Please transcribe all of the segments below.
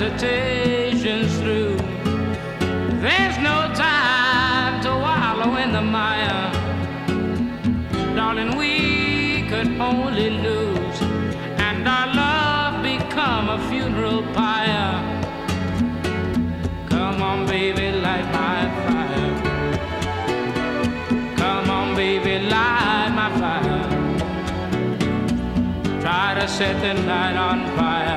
Hesitation's through. There's no time to wallow in the mire. Darling, we could only lose, and our love become a funeral pyre. Come on, baby, light my fire. Come on, baby, light my fire. Try to set the night on fire.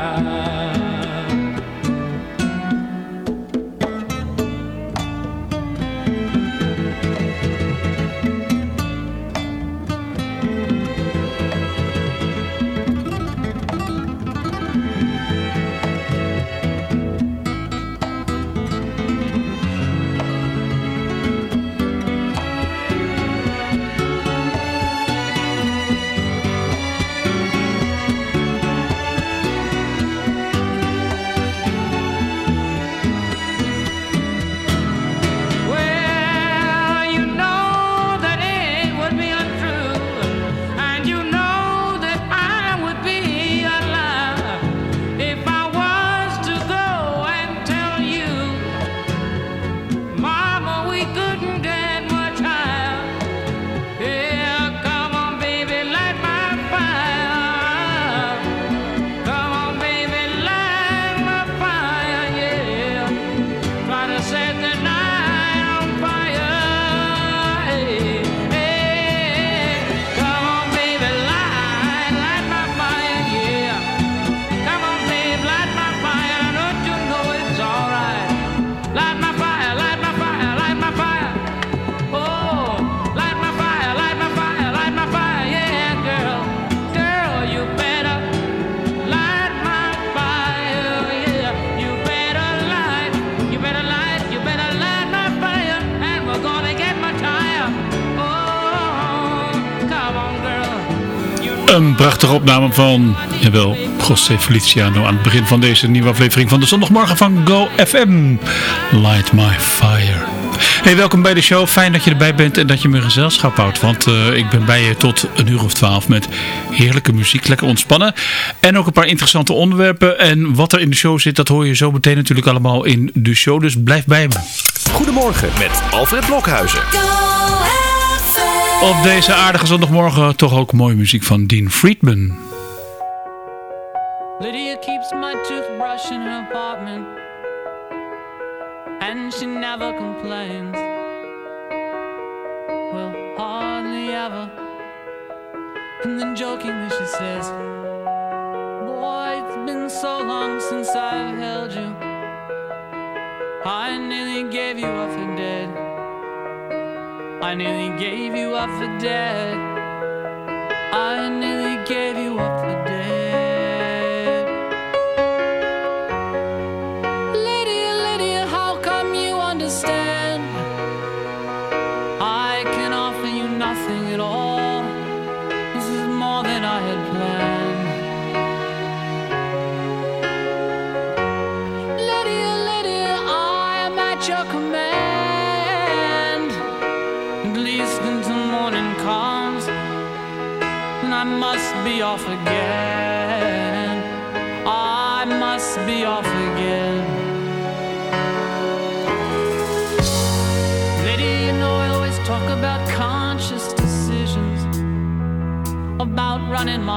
Opname van, jawel, José Feliciano aan het begin van deze nieuwe aflevering van de zondagmorgen van Go FM. Light My Fire. Hey, welkom bij de show. Fijn dat je erbij bent en dat je me gezelschap houdt. Want uh, ik ben bij je tot een uur of twaalf met heerlijke muziek. Lekker ontspannen. En ook een paar interessante onderwerpen. En wat er in de show zit, dat hoor je zo meteen natuurlijk allemaal in de show. Dus blijf bij me. Goedemorgen met Alfred Blokhuizen. Op deze aardige zondagmorgen toch ook mooie muziek van Dean Friedman. Lydia keeps my toothbrush in her apartment And she never complains. Well, hardly ever. And then jokingly she says Boy, it's been so long since I've held you. I nearly gave you up for dead I nearly gave you up for dead. I nearly gave you up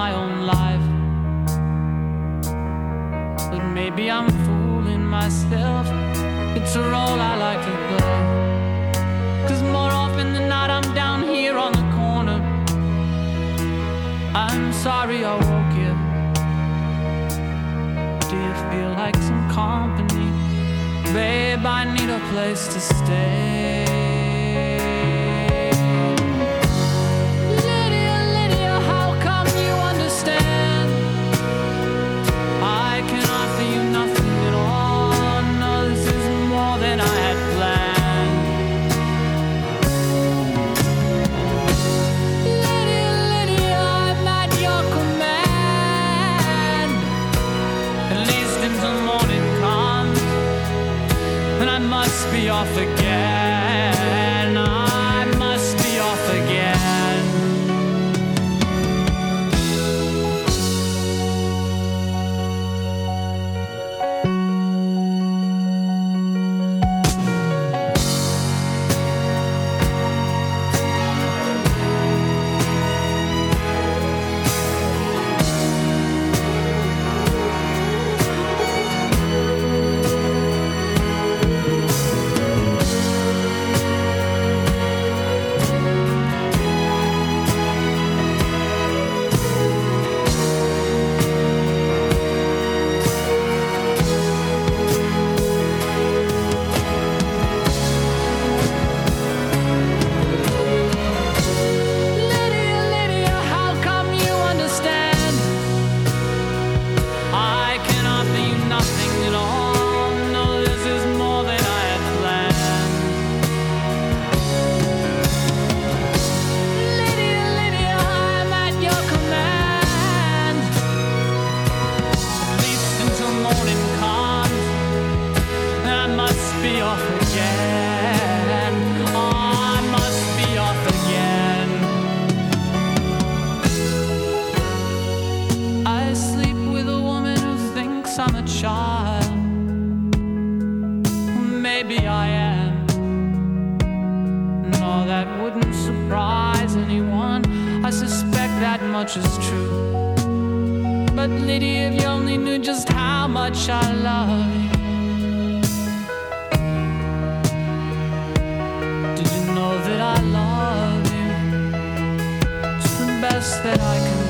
my own life. But maybe I'm fooling myself. It's a role I like to play. Cause more often than not, I'm down here on the corner. I'm sorry I woke you. Do you feel like some company? Babe, I need a place to stay. that wouldn't surprise anyone. I suspect that much is true. But Lydia, if you only knew just how much I love you. Did you know that I love you? It's the best that I can.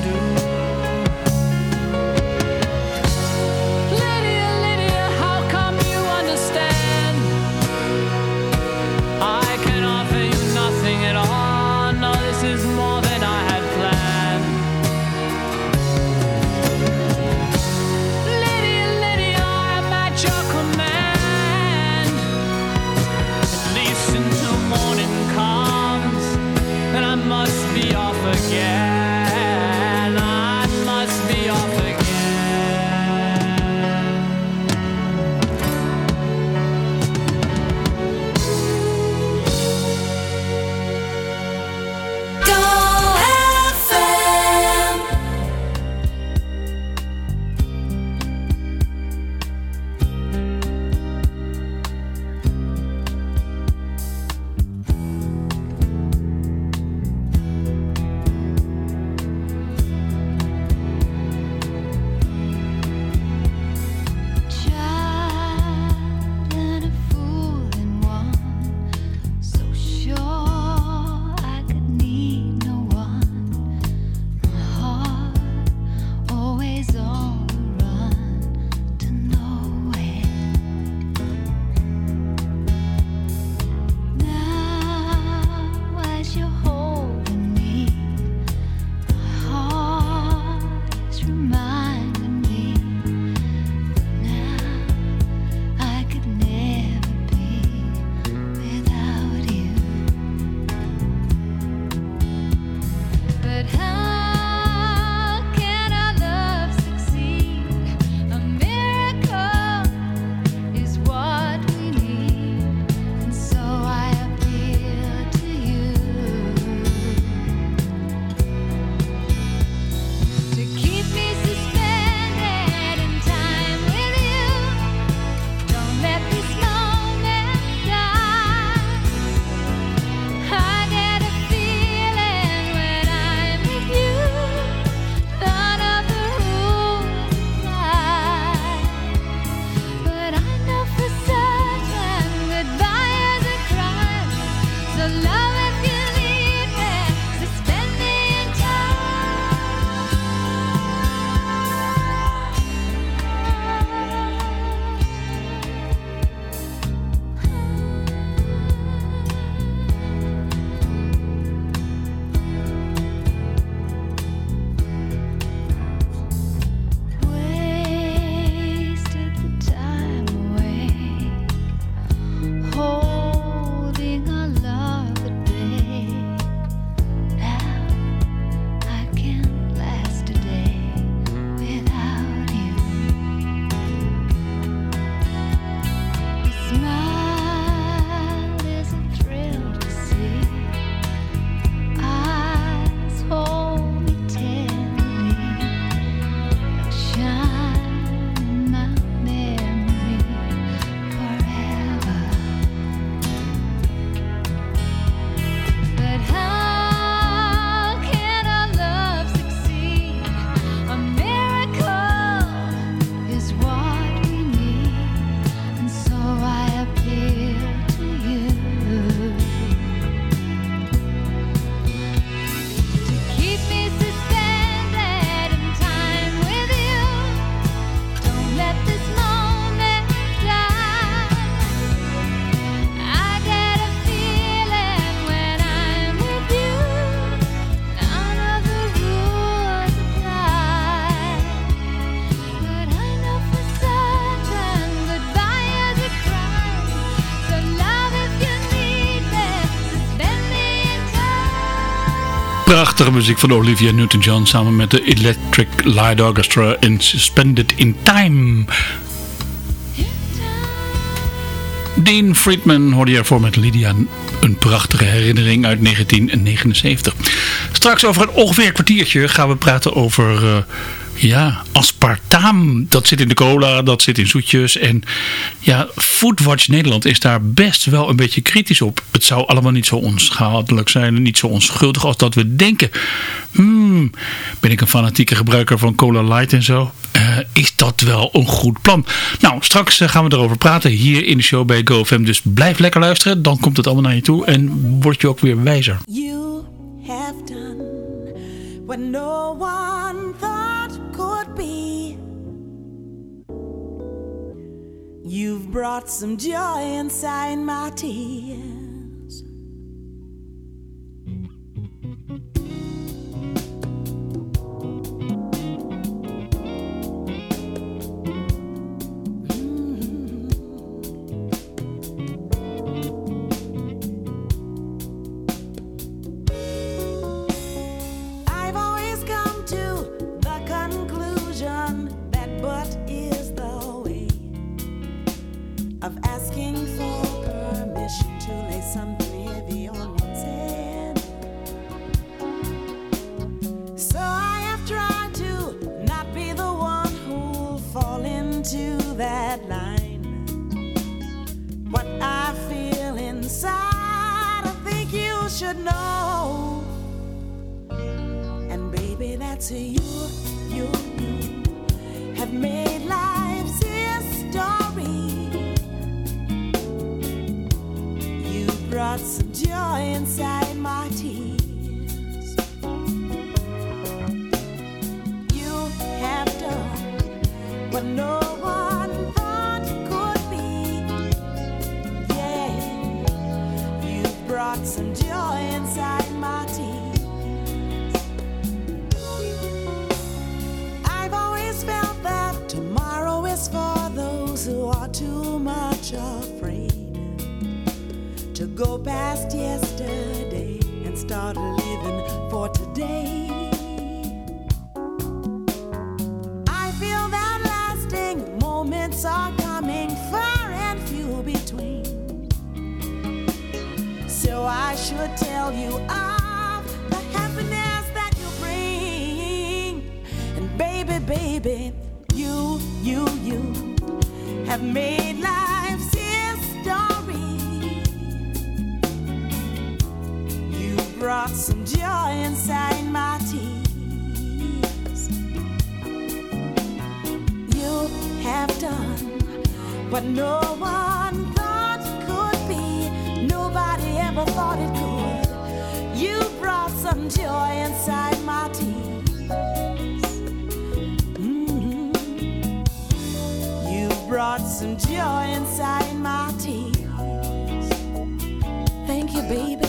Prachtige muziek van Olivia Newton-John samen met de Electric Light Orchestra in Suspended in Time. Dean Friedman hoorde je ervoor met Lydia een prachtige herinnering uit 1979. Straks over een ongeveer kwartiertje gaan we praten over... Uh, ja, aspartaam, dat zit in de cola, dat zit in zoetjes. En ja, Foodwatch Nederland is daar best wel een beetje kritisch op. Het zou allemaal niet zo onschadelijk zijn en niet zo onschuldig als dat we denken. Hmm, ben ik een fanatieke gebruiker van Cola Light en zo? Uh, is dat wel een goed plan? Nou, straks uh, gaan we erover praten hier in de show bij GoFM. Dus blijf lekker luisteren, dan komt het allemaal naar je toe en word je ook weer wijzer. You have done what no one You've brought some joy inside my tears. Baby, you, you, you have made life's history. You brought some joy inside my tears. You have done what no one thought could be. Nobody ever thought it could. You brought some joy inside my tears. Brought some joy inside my tears. Thank you, baby.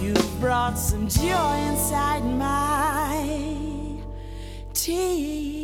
You brought some joy inside my tears.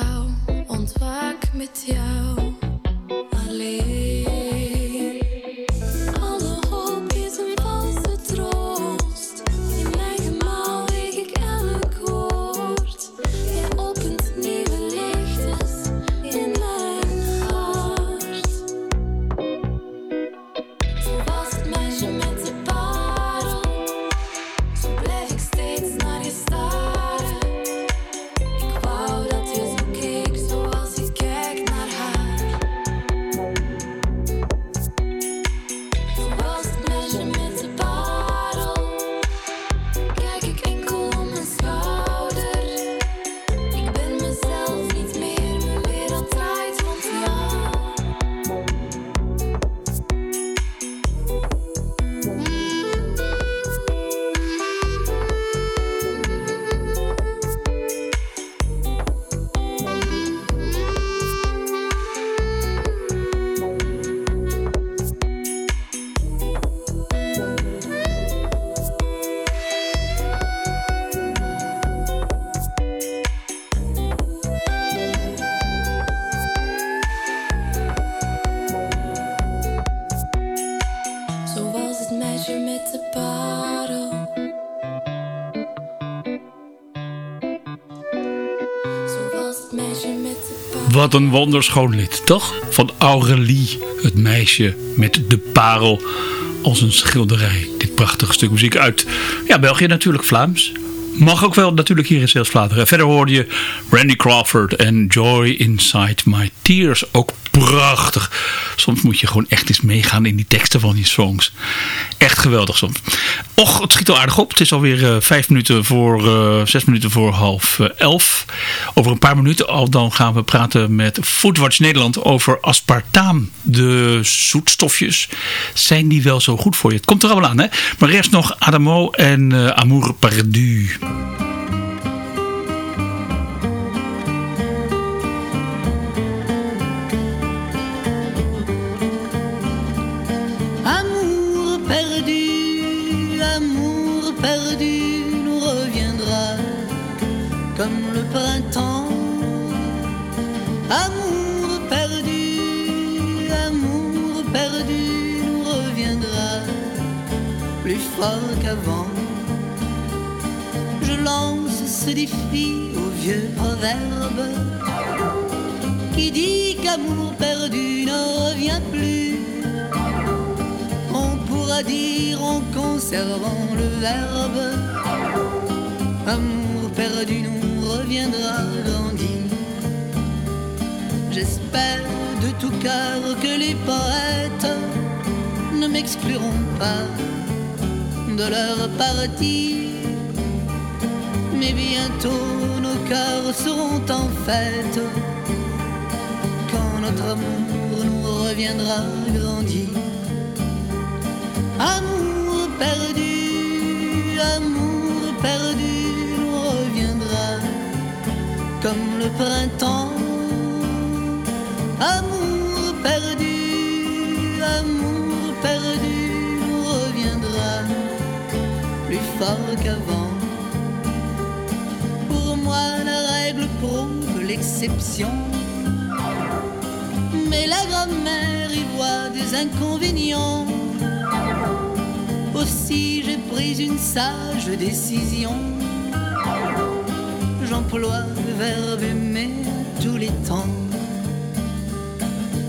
Jou, ontwaak met jou Wat een wonderschoon lied, toch? Van Aurélie, het meisje met de parel als een schilderij. Dit prachtige stuk muziek uit ja, België natuurlijk, Vlaams. Mag ook wel natuurlijk hier in Zeeuws-Vlaanderen. Verder hoorde je Randy Crawford en Joy Inside My Tears. Ook prachtig. Soms moet je gewoon echt eens meegaan in die teksten van die songs. Echt geweldig soms. Och, het schiet al aardig op. Het is alweer eh, vijf minuten voor, eh, zes minuten voor half eh, elf. Over een paar minuten al dan gaan we praten met Foodwatch Nederland over aspartaam. De zoetstofjes, zijn die wel zo goed voor je? Het komt er allemaal aan, hè? Maar eerst nog Adamo en Amour Perdu. Qu'avant. Je lance ce défi au vieux proverbe qui dit qu'amour perdu ne revient plus. On pourra dire en conservant le verbe Amour perdu nous reviendra grandi J'espère de tout cœur que les poètes ne m'excluront pas de leur partie Mais bientôt nos cœurs seront en fête. Quand notre amour nous reviendra grandi. Amour perdu, amour perdu nous reviendra. Comme le printemps. Plus fort qu'avant. Pour moi, la règle prouve l'exception. Mais la grand-mère y voit des inconvénients. Aussi j'ai pris une sage décision. J'emploie le verbe aimer tous les temps.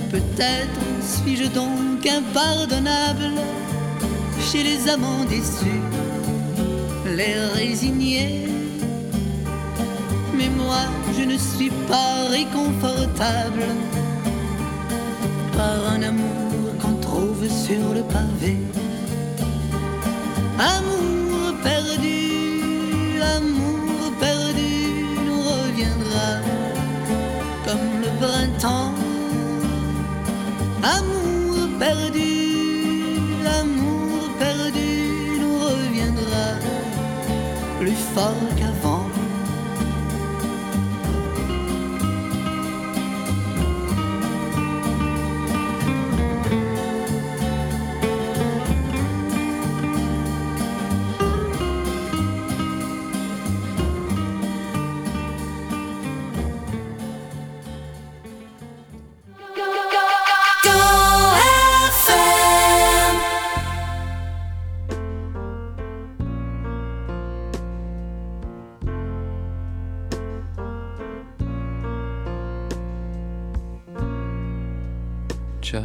Peut-être suis-je donc impardonnable chez les amants déçus, les résignés. Mais moi, je ne suis pas réconfortable par un amour qu'on trouve sur le pavé. Amour perdu, amour perdu nous reviendra comme le printemps. Amour Oh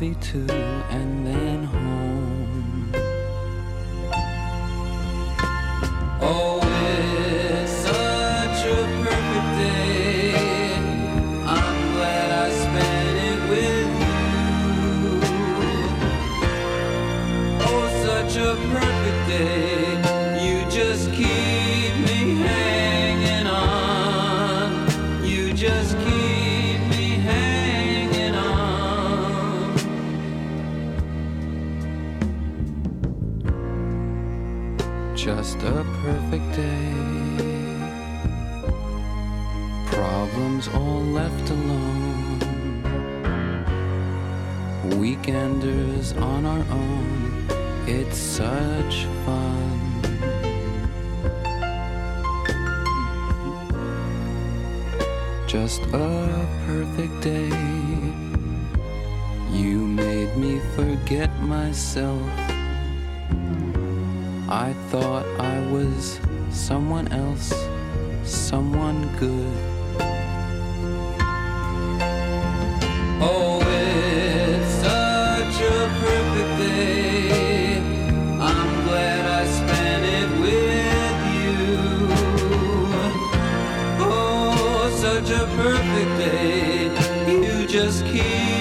too, and then home. Perfect day. You made me forget myself. I thought I was someone else, just keep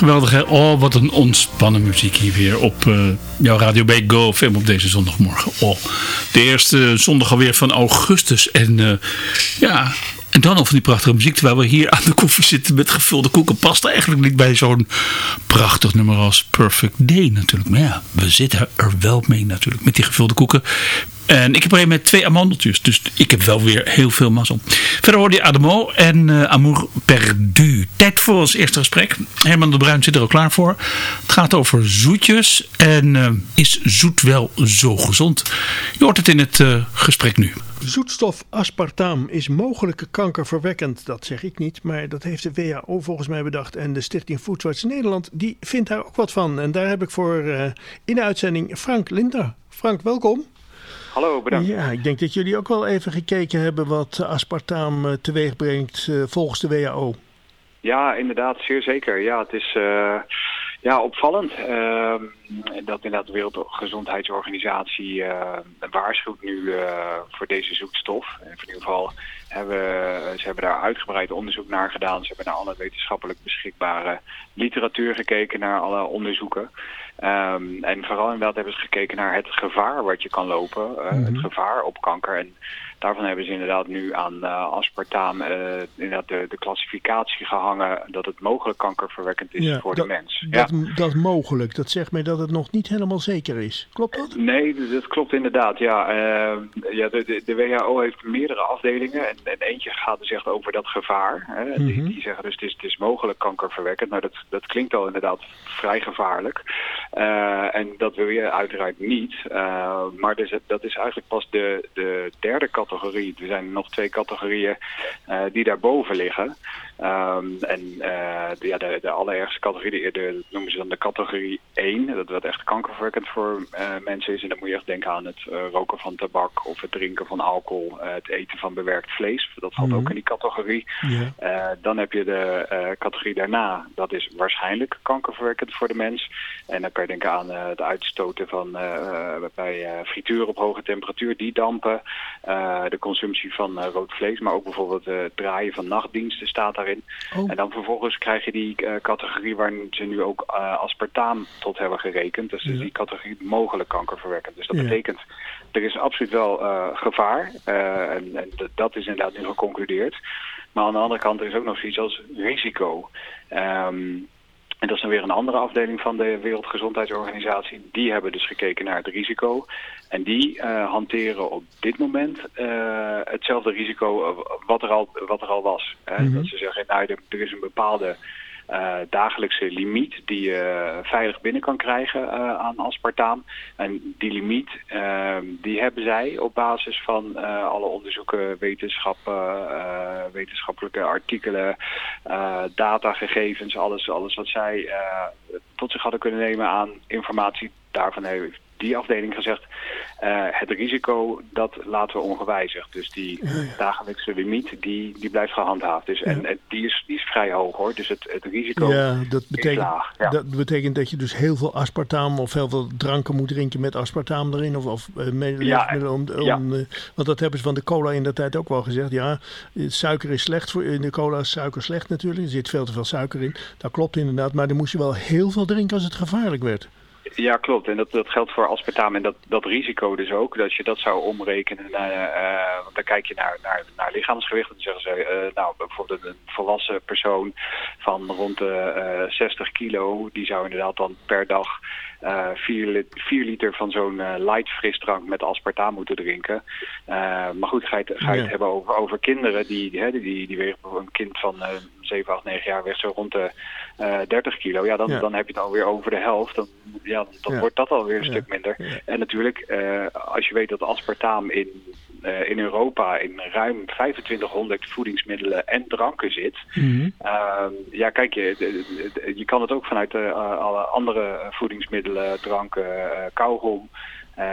Geweldig? Oh, wat een ontspannen muziek hier weer op uh, jouw Radio B Go FM op deze zondagmorgen. Oh, de eerste zondag alweer van augustus. En uh, ja, en dan al van die prachtige muziek. Terwijl we hier aan de koffie zitten met gevulde koeken. Past eigenlijk niet bij zo'n prachtig nummer als Perfect Day natuurlijk. Maar ja, we zitten er wel mee natuurlijk. Met die gevulde koeken. En ik heb er een met twee amandeltjes. Dus ik heb wel weer heel veel mazzel. Verder hoorde je Ademo en uh, Amour Perdu. Tijd voor ons eerste gesprek. Herman de Bruin zit er al klaar voor. Het gaat over zoetjes. En uh, is zoet wel zo gezond? Je hoort het in het uh, gesprek nu. Zoetstof aspartaam is mogelijke kankerverwekkend. Dat zeg ik niet, maar dat heeft de WHO volgens mij bedacht. En de Stichting Foodwatch Nederland, die vindt daar ook wat van. En daar heb ik voor in de uitzending Frank Linda. Frank, welkom. Hallo, bedankt. Ja, ik denk dat jullie ook wel even gekeken hebben wat aspartaam teweeg brengt uh, volgens de WHO. Ja, inderdaad, zeer zeker. Ja, het is uh, ja, opvallend uh, dat inderdaad de Wereldgezondheidsorganisatie uh, waarschuwt nu voor deze zoetstof. En in ieder geval hebben ze hebben daar uitgebreid onderzoek naar gedaan. Ze hebben naar alle wetenschappelijk beschikbare literatuur gekeken, naar alle onderzoeken. Um, en vooral inderdaad hebben ze gekeken naar het gevaar wat je kan lopen, uh, mm -hmm. het gevaar op kanker. En daarvan hebben ze inderdaad nu aan uh, aspartaam uh, inderdaad de, de klassificatie gehangen dat het mogelijk kankerverwekkend is ja, voor dat, de mens. Dat, ja. dat mogelijk, dat zegt mij dat het nog niet helemaal zeker is. Klopt dat? Nee, dat klopt inderdaad, ja. ja de, de, de, WHO heeft meerdere afdelingen en, en eentje gaat dus echt over dat gevaar. Hè. Mm -hmm. die, die, zeggen dus het is, het is mogelijk kankerverwekkend. Nou, dat, dat klinkt al inderdaad vrij gevaarlijk. Uh, en dat wil je uiteraard niet. Uh, maar dus, dat is eigenlijk pas de, de derde categorie. Er zijn nog twee categorieën uh, die daarboven liggen. Um, en de, ja, de, de allerergste categorie, de, noemen ze dan de categorie 1. Dat wat echt kankerverwekkend voor mensen is. En dan moet je echt denken aan het roken van tabak of het drinken van alcohol. het eten van bewerkt vlees. Dat valt mm -hmm. ook in die categorie. Yeah. dan heb je de categorie daarna. Dat is waarschijnlijk kankerverwekkend voor de mens. En dan kan je denken aan het uitstoten van bij frituur op hoge temperatuur, die dampen. de consumptie van rood vlees, maar ook bijvoorbeeld het draaien van nachtdiensten staat daarin. Oh. En dan vervolgens krijg je die categorie waar ze nu ook aspartaam tot hebben gerekend. Dus, ja. die categorie mogelijk kankerverwekkend. Dus dat ja. betekent, er is absoluut wel gevaar. en, en dat is inderdaad nu geconcludeerd. Maar aan de andere kant er is ook nog zoiets als risico. Um, en dat is dan weer een andere afdeling van de Wereldgezondheidsorganisatie. Die hebben dus gekeken naar het risico. En die uh, hanteren op dit moment uh, hetzelfde risico wat er al, wat er al was. Hè? Mm -hmm. Dat ze zeggen, nou, er, er is een bepaalde uh, dagelijkse limiet die je veilig binnen kan krijgen uh, aan aspartaam. En die limiet uh, die hebben zij op basis van alle onderzoeken, wetenschappen, wetenschappelijke artikelen, datagegevens, alles, alles wat zij tot zich hadden kunnen nemen aan informatie. Daarvan heeft die afdeling gezegd, uh, het risico dat laten we ongewijzigd. Dus die dagelijkse limiet, die, die blijft gehandhaafd. Dus. En, die, is, die is vrij hoog hoor. Dus het, het risico ja, dat betekent, is laag. Dat betekent dat je dus heel veel aspartaam of heel veel dranken moet drinken met aspartaam erin. Of, of uh, om, om uh, want dat hebben ze van de cola in de tijd ook wel gezegd. Ja, suiker is slecht voor, in de cola is suiker slecht natuurlijk. Er zit veel te veel suiker in. Dat klopt inderdaad. Maar dan moest je wel heel veel drinken als het gevaarlijk werd. Ja, klopt. En dat, dat geldt voor aspartaam en dat, dat risico dus ook. Dat je dat zou omrekenen. Uh, uh, want dan kijk je naar, naar, naar lichaamsgewicht. Dan zeggen ze, uh, nou, bijvoorbeeld een volwassen persoon van rond de 60 kilo. Die zou inderdaad dan per dag 4 uh, vier liter van zo'n uh, light frisdrank met aspartaam moeten drinken. Uh, maar goed, ga je het, ga je het ja. hebben over, over kinderen. Die, die, die, die wegen een kind van 7, 8, 9 jaar weg zo rond de 30 kilo. Ja dan, ja, dan heb je het alweer over de helft. Dan, ja, dan wordt dat alweer een stuk minder. En natuurlijk, als je weet dat aspartaam in in Europa in ruim 2500 voedingsmiddelen en dranken zit. Mm -hmm. uh, ja, kijk, je, je kan het ook vanuit uh, alle andere voedingsmiddelen, dranken, kauwgom,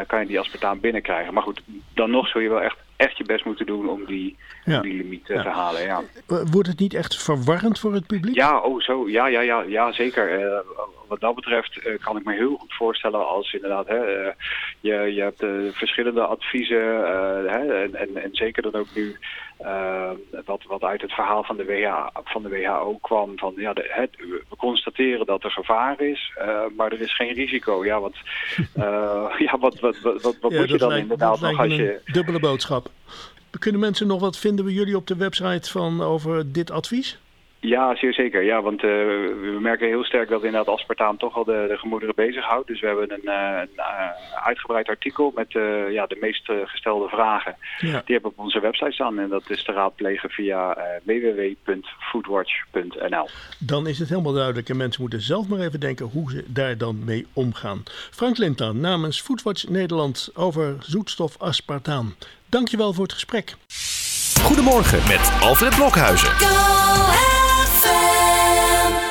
kan je die aspartaam binnenkrijgen. Maar goed, dan nog zul je wel echt echt je best moeten doen om die, ja. die limiet ja. te halen. Ja. Wordt het niet echt verwarrend voor het publiek? Ja, oh, zo, ja, ja, ja, ja zeker. Uh, wat dat betreft uh, kan ik me heel goed voorstellen als inderdaad, hè, uh, je, je hebt verschillende adviezen. Hè, en, en, en, zeker dan ook nu wat, wat uit het verhaal van de, WHO, van de WHO kwam. Van, ja, de, het, we constateren dat er gevaar is, maar er is geen risico. Ja, wat, ja, wat, wat, wat, wat, moet je dan inderdaad nog als je... dubbele boodschap. Kunnen mensen nog wat vinden bij jullie op de website van over dit advies? Ja, zeer zeker. Ja, want uh, we merken heel sterk dat inderdaad aspartaam toch al de, de gemoederen bezighoudt. Dus we hebben een, uh, een uh, uitgebreid artikel met ja, de meest gestelde vragen. Ja. Die hebben op onze website staan en dat is te raadplegen via www.foodwatch.nl. Dan is het helemaal duidelijk en mensen moeten zelf maar even denken hoe ze daar dan mee omgaan. Frank Linta namens Foodwatch Nederland over zoetstof aspartaam. Dankjewel voor het gesprek. Goedemorgen met Alfred Blokhuizen. ZFM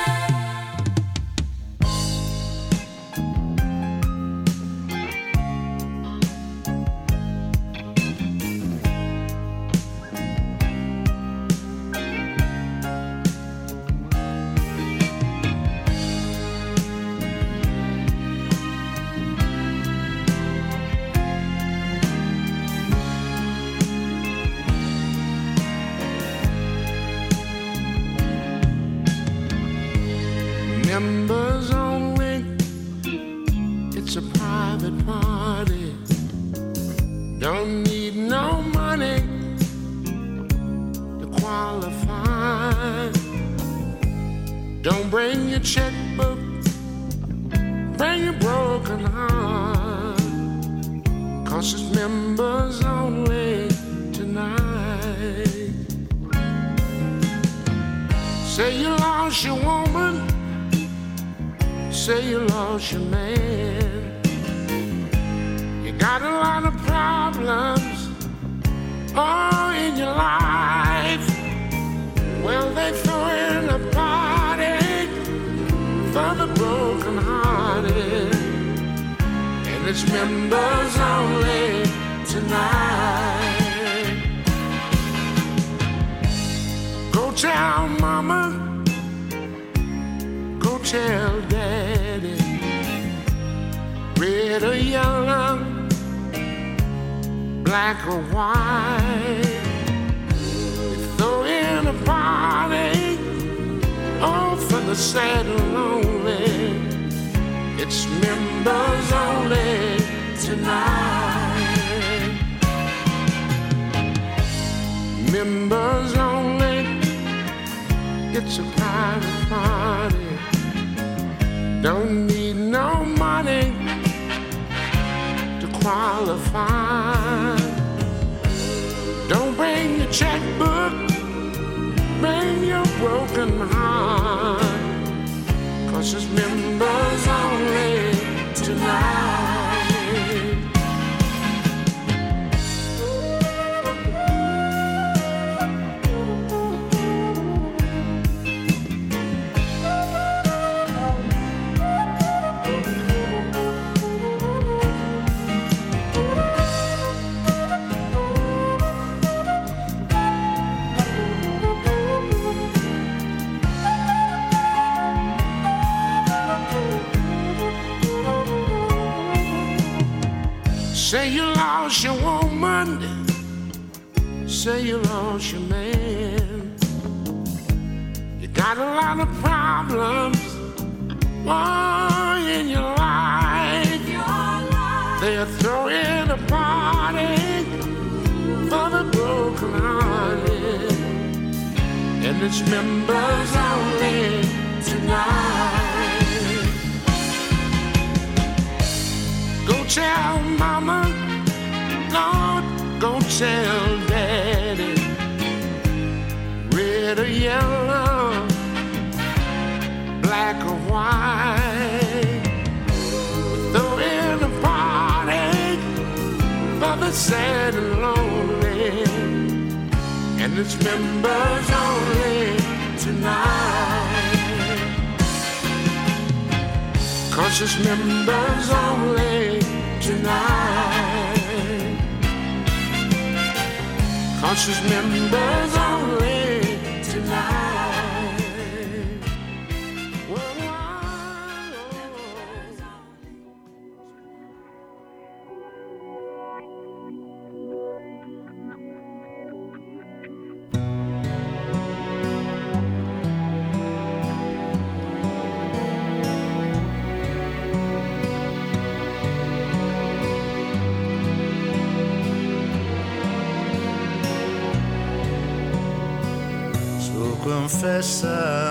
qualify. Don't bring your checkbook, bring your broken heart. Cause it's members only tonight. Lost your woman, say you lost your man. You got a lot of problems oh, in your life. They're throwing a party for the broken hearted, and it's members only tonight. Go tell mama, Lord, go tell daddy. Red or yellow, black or white. Throwing a party for the sad and lonely. And it's members only tonight. Cause it's members only tonight. It's members only tonight. essa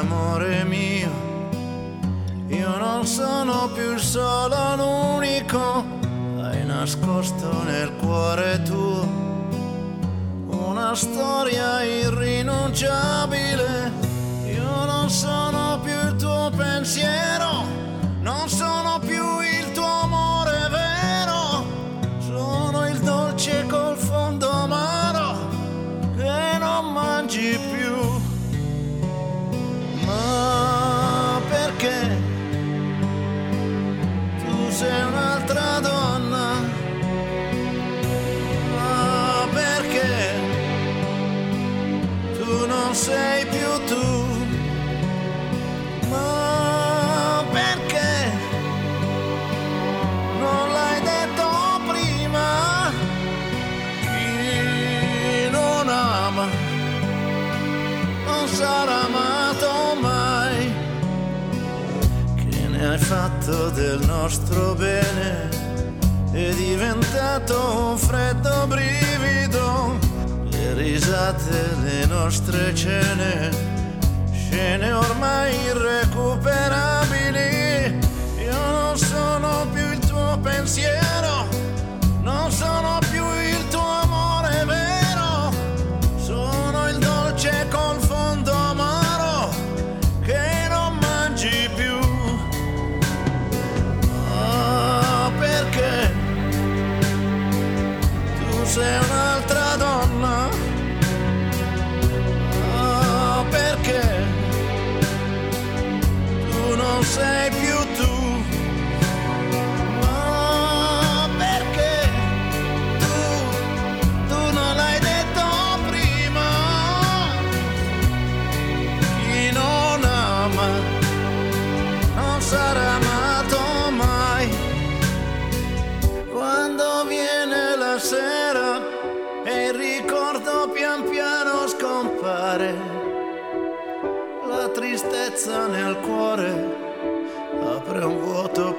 nostre cene, scene ormai irrecuperabili. Io non sono più il tuo pensiero,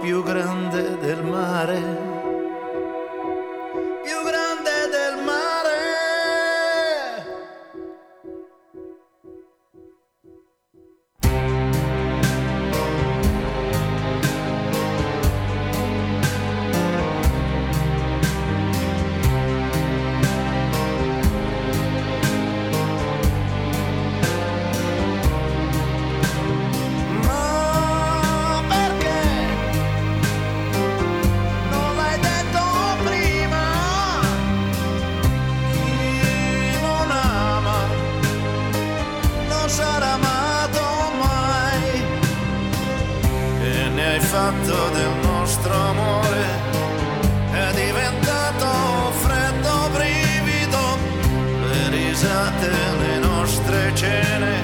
più grande del mare. Del nostro amore? È diventato freddo brivido. Le risate, le nostre cene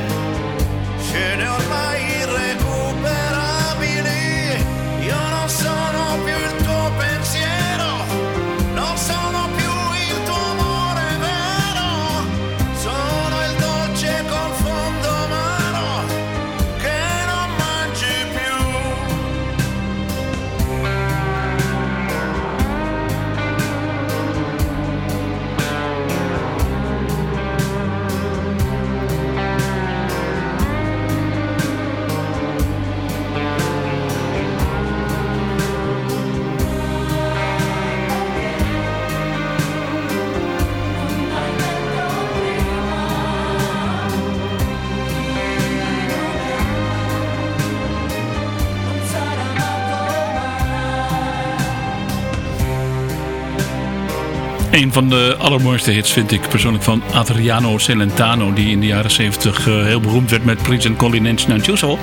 Een van de allermooiste hits vind ik persoonlijk van Adriano Celentano. Die in de jaren 70 uh, heel beroemd werd met Prince and Colin Unusual.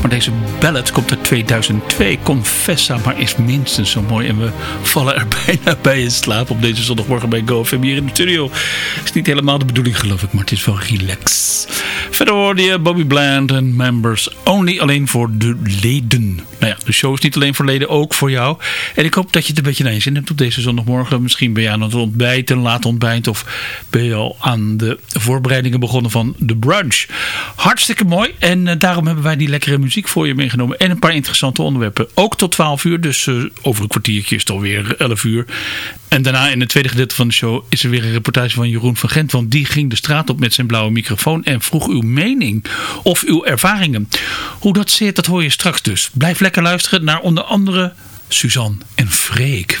Maar deze ballad komt uit 2002. Confessa, maar is minstens zo mooi. En we vallen er bijna bij in slaap op deze zondagmorgen bij GoFM hier in de studio. Is niet helemaal de bedoeling geloof ik, maar het is wel relax. Verder hoorde je Bobby Bland en Members Only alleen voor de leden. Nou ja, de show is niet alleen voor leden, ook voor jou. En ik hoop dat je het een beetje naar je zin hebt op deze zondagmorgen. Misschien ben je aan het ontbijt, laat ontbijt of ben je al aan de voorbereidingen begonnen van de brunch. Hartstikke mooi en uh, daarom hebben wij die lekkere muziek voor je meegenomen en een paar interessante onderwerpen. Ook tot 12 uur, dus uh, over een kwartiertje is het alweer 11 uur. En daarna in het tweede gedeelte van de show is er weer een reportage van Jeroen van Gent. Want die ging de straat op met zijn blauwe microfoon en vroeg uw mening of uw ervaringen. Hoe dat zit, dat hoor je straks dus. Blijf lekker luisteren naar onder andere Suzanne en Freek.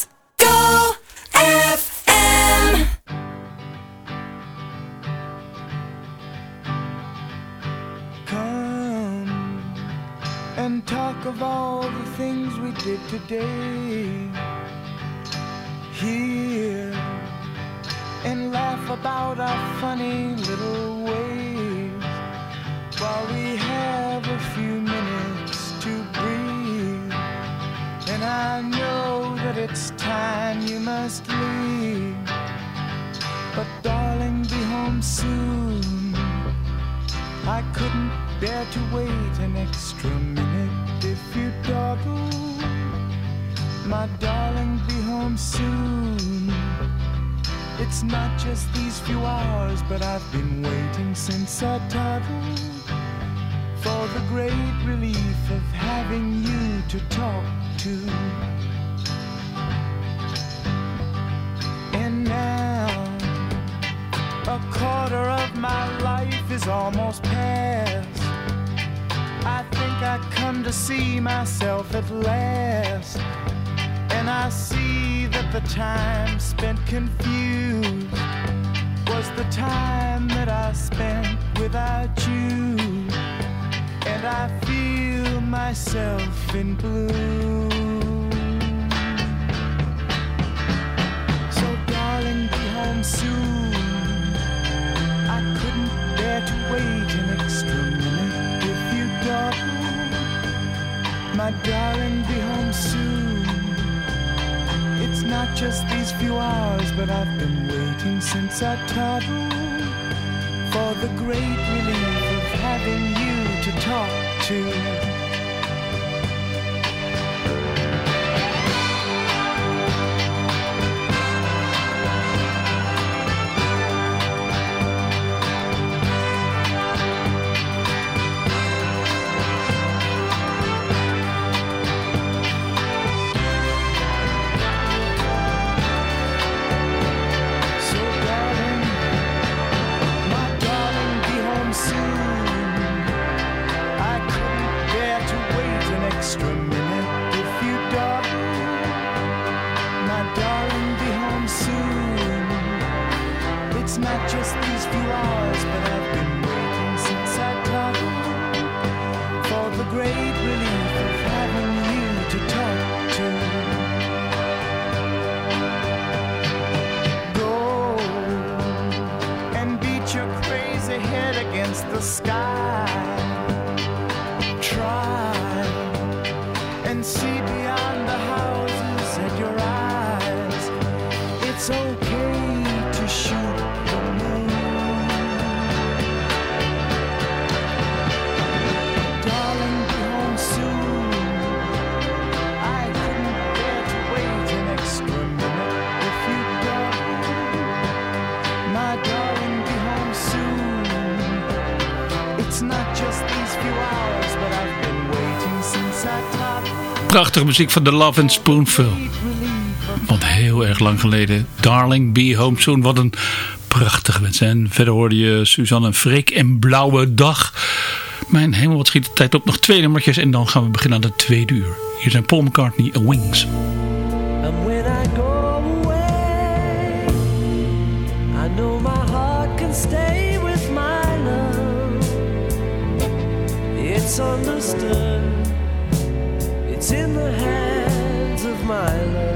And talk of all the things we did today. Here and laugh about our funny little ways while we have a few minutes to breathe. And I know that it's time you must leave, but darling, be home soon. I couldn't bear to wait an extra minute My darling, be home soon. It's not just these few hours, but I've been waiting since I toddled for the great relief of having you to talk to. And now, a quarter of my life is almost past. I come to see myself at last. And I see that the time spent confused was the time that I spent without you. And I feel myself in blue. So, darling, be home soon. I couldn't bear to wait an extra minute if you don't my darling, be home soon. It's not just these few hours, but I've been waiting since I toddled for the great relief of having you to talk to. Prachtige muziek van The Love and Spoonful. Want heel erg lang geleden. Darling, be home soon. Wat een prachtige wens. En verder hoorde je Suzanne Freek en Blauwe Dag. Mijn hemel, wat schiet de tijd op. Nog twee nummertjes en dan gaan we beginnen aan de tweede uur. Hier zijn Paul McCartney Wings. Understood. My love.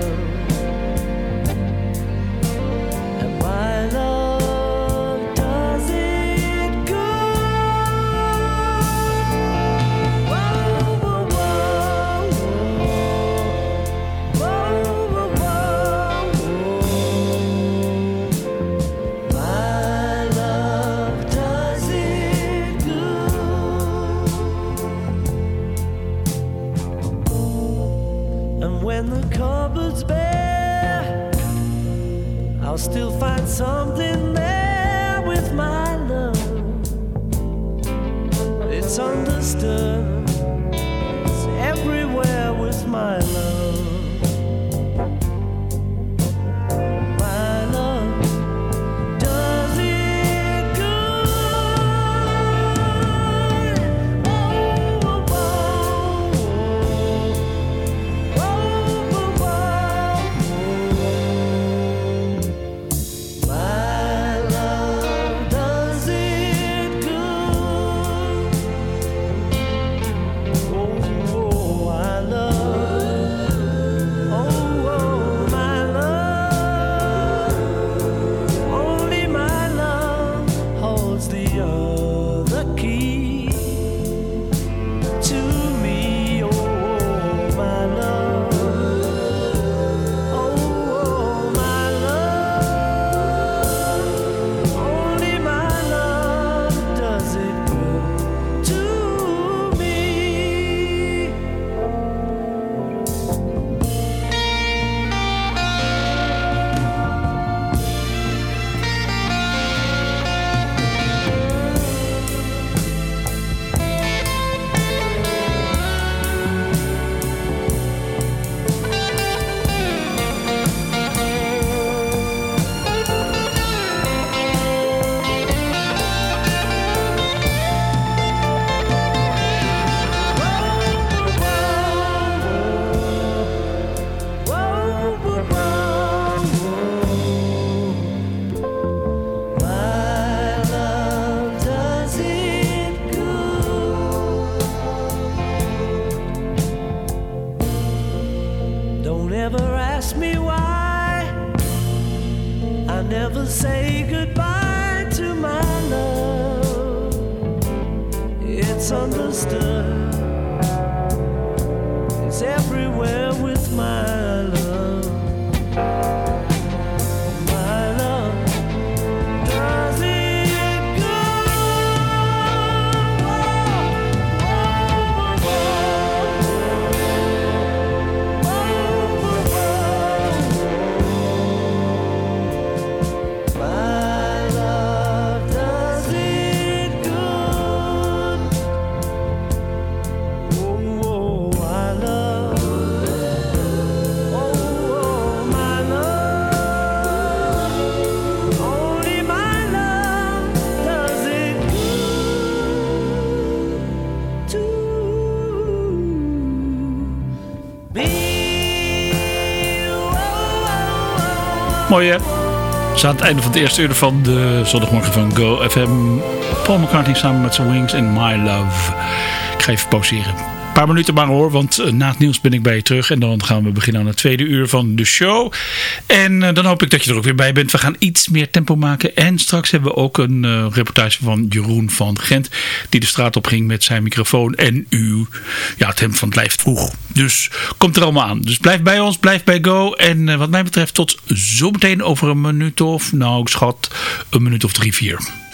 Mooi hè? Dus aan het einde van het eerste uur van de zondagmorgen van Go FM. Paul McCartney samen met zijn Wings en My Love. Ik ga even pauzeren paar minuten maar hoor, want eh, na het nieuws ben ik bij je terug. En dan gaan we beginnen aan het tweede uur van de show. En eh, dan hoop ik dat je er ook weer bij bent. We gaan iets meer tempo maken. En straks hebben we ook een uh, reportage van Jeroen van Gent. Die de straat op ging met zijn microfoon. En u, ja, het hem van het lijf vroeg. Dus komt er allemaal aan. Dus blijf bij ons, blijf bij Go. En wat mij betreft tot zometeen over een minuut of, nou schat, een minuut of drie, vier.